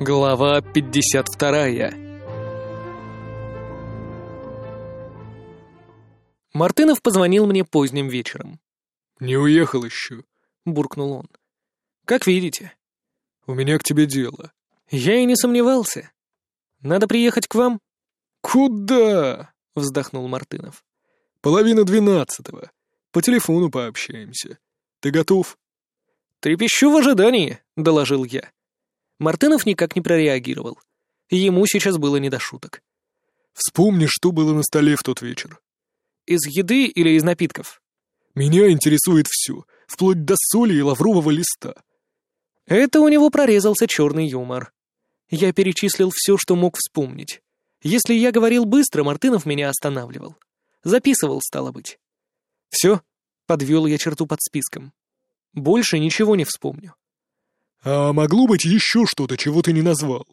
Глава 52 Мартынов позвонил мне поздним вечером. «Не уехал еще», — буркнул он. «Как видите». «У меня к тебе дело». «Я и не сомневался. Надо приехать к вам?» «Куда?» — вздохнул Мартынов. «Половина двенадцатого. По телефону пообщаемся. Ты готов?» «Трепещу в ожидании», — доложил я. Мартынов никак не прореагировал. Ему сейчас было не до шуток. «Вспомни, что было на столе в тот вечер». «Из еды или из напитков?» «Меня интересует все, вплоть до соли и лаврового листа». Это у него прорезался черный юмор. Я перечислил все, что мог вспомнить. Если я говорил быстро, Мартынов меня останавливал. Записывал, стало быть. Все, подвел я черту под списком. Больше ничего не вспомню. «А могло быть еще что-то, чего ты не назвал?»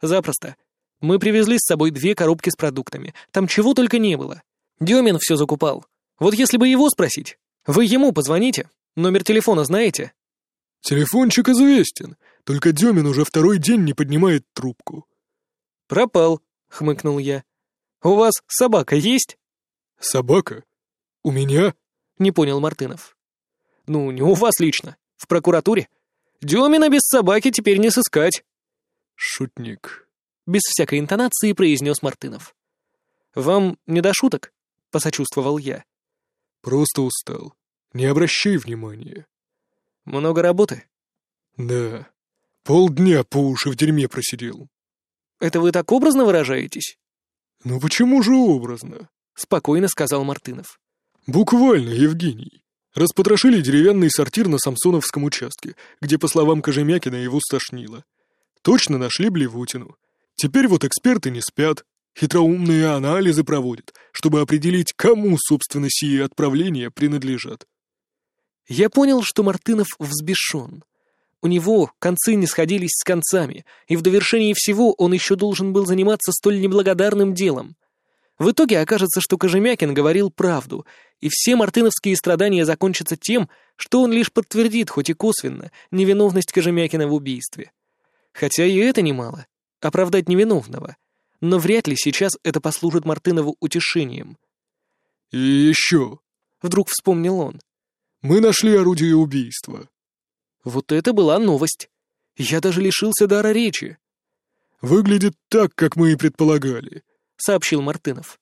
«Запросто. Мы привезли с собой две коробки с продуктами. Там чего только не было. Демин все закупал. Вот если бы его спросить. Вы ему позвоните. Номер телефона знаете?» «Телефончик известен, только Демин уже второй день не поднимает трубку». «Пропал», — хмыкнул я. «У вас собака есть?» «Собака? У меня?» — не понял Мартынов. «Ну, не у вас лично. В прокуратуре. Демина без собаки теперь не сыскать». «Шутник», — без всякой интонации произнес Мартынов. «Вам не до шуток?» — посочувствовал я. «Просто устал. Не обращай внимания». «Много работы?» «Да. Полдня по уши в дерьме просидел». «Это вы так образно выражаетесь?» «Ну почему же образно?» — спокойно сказал Мартынов. «Буквально, Евгений. Распотрошили деревянный сортир на Самсоновском участке, где, по словам Кожемякина, его стошнило. Точно нашли блевотину. Теперь вот эксперты не спят, хитроумные анализы проводят, чтобы определить, кому, собственно, сие отправления принадлежат. Я понял, что Мартынов взбешен. У него концы не сходились с концами, и в довершении всего он еще должен был заниматься столь неблагодарным делом. В итоге окажется, что Кожемякин говорил правду, и все мартыновские страдания закончатся тем, что он лишь подтвердит, хоть и косвенно, невиновность Кожемякина в убийстве. Хотя и это немало. Оправдать невиновного. Но вряд ли сейчас это послужит Мартынову утешением. «И еще...» — вдруг вспомнил он. «Мы нашли орудие убийства». Вот это была новость. Я даже лишился дара речи. «Выглядит так, как мы и предполагали», — сообщил Мартынов.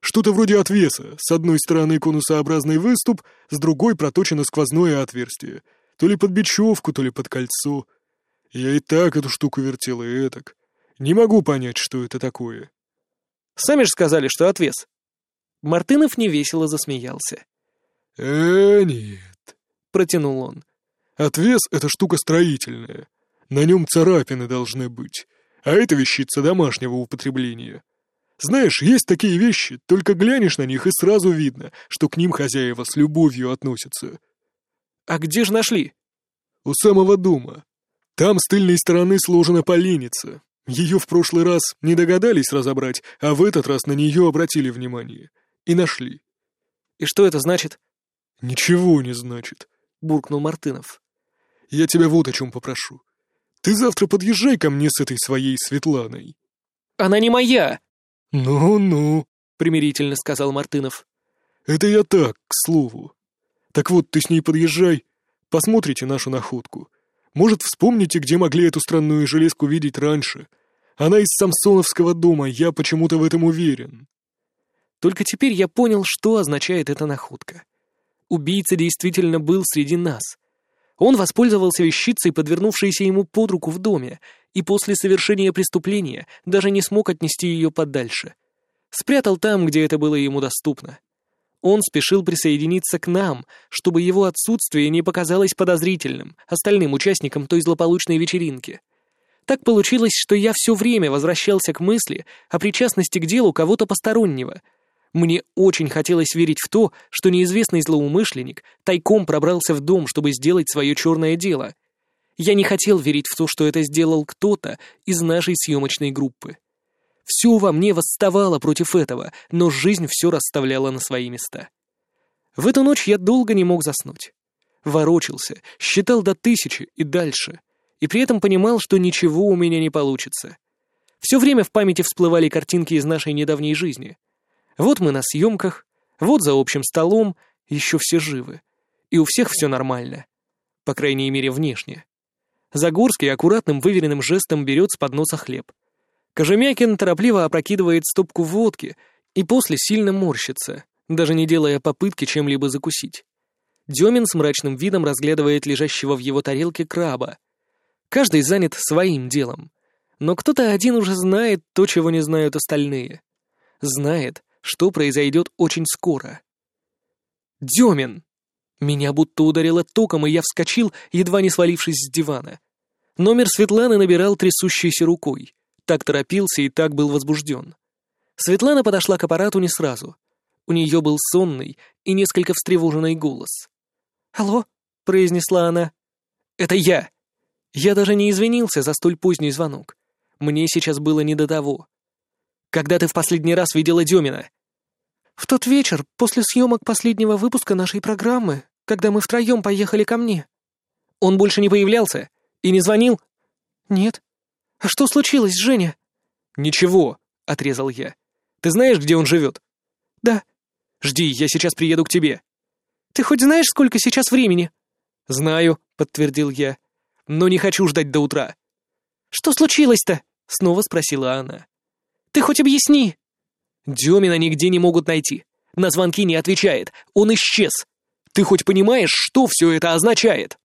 Что-то вроде отвеса. С одной стороны конусообразный выступ, с другой проточено сквозное отверстие. То ли под бечевку, то ли под кольцо. Я и так эту штуку вертел, и этак. Не могу понять, что это такое. Сами же сказали, что отвес. Мартынов невесело засмеялся. э нет», — протянул он. «Отвес — это штука строительная. На нем царапины должны быть, а это вещица домашнего употребления. Знаешь, есть такие вещи, только глянешь на них и сразу видно, что к ним хозяева с любовью относятся. А где же нашли? У самого дома. Там с тыльной стороны сложена поленница. Ее в прошлый раз не догадались разобрать, а в этот раз на нее обратили внимание. И нашли. И что это значит? Ничего не значит, буркнул Мартынов. Я тебя вот о чем попрошу. Ты завтра подъезжай ко мне с этой своей Светланой. Она не моя, «Ну-ну», — примирительно сказал Мартынов. «Это я так, к слову. Так вот, ты с ней подъезжай, посмотрите нашу находку. Может, вспомните, где могли эту странную железку видеть раньше. Она из Самсоновского дома, я почему-то в этом уверен». Только теперь я понял, что означает эта находка. Убийца действительно был среди нас. Он воспользовался вещицей, подвернувшейся ему под руку в доме, и после совершения преступления даже не смог отнести ее подальше. Спрятал там, где это было ему доступно. Он спешил присоединиться к нам, чтобы его отсутствие не показалось подозрительным остальным участникам той злополучной вечеринки. Так получилось, что я все время возвращался к мысли о причастности к делу кого-то постороннего. Мне очень хотелось верить в то, что неизвестный злоумышленник тайком пробрался в дом, чтобы сделать свое черное дело — я не хотел верить в то, что это сделал кто-то из нашей съемочной группы. Все во мне восставало против этого, но жизнь все расставляла на свои места. В эту ночь я долго не мог заснуть. Ворочался, считал до тысячи и дальше. и при этом понимал, что ничего у меня не получится. Все время в памяти всплывали картинки из нашей недавней жизни. Вот мы на съемках, вот за общим столом, еще все живы. И у всех все нормально. По крайней мере, внешне. Загорский аккуратным выверенным жестом берет с подноса хлеб. Кожемякин торопливо опрокидывает стопку водки и после сильно морщится, даже не делая попытки чем-либо закусить. Демин с мрачным видом разглядывает лежащего в его тарелке краба. Каждый занят своим делом. Но кто-то один уже знает то, чего не знают остальные. Знает, что произойдет очень скоро. Демин! Меня будто ударило током, и я вскочил, едва не свалившись с дивана. Номер Светланы набирал трясущейся рукой. Так торопился и так был возбужден. Светлана подошла к аппарату не сразу. У нее был сонный и несколько встревоженный голос. «Алло?» — произнесла она. «Это я!» Я даже не извинился за столь поздний звонок. Мне сейчас было не до того. «Когда ты в последний раз видела Демина?» «В тот вечер, после съемок последнего выпуска нашей программы, когда мы втроем поехали ко мне». «Он больше не появлялся? И не звонил?» «Нет». «А что случилось, Женя?» «Ничего», — отрезал я. «Ты знаешь, где он живет?» «Да». «Жди, я сейчас приеду к тебе». «Ты хоть знаешь, сколько сейчас времени?» «Знаю», — подтвердил я. «Но не хочу ждать до утра». «Что случилось-то?» — снова спросила она. «Ты хоть объясни!» «Демина нигде не могут найти. На звонки не отвечает. Он исчез. Ты хоть понимаешь, что все это означает?»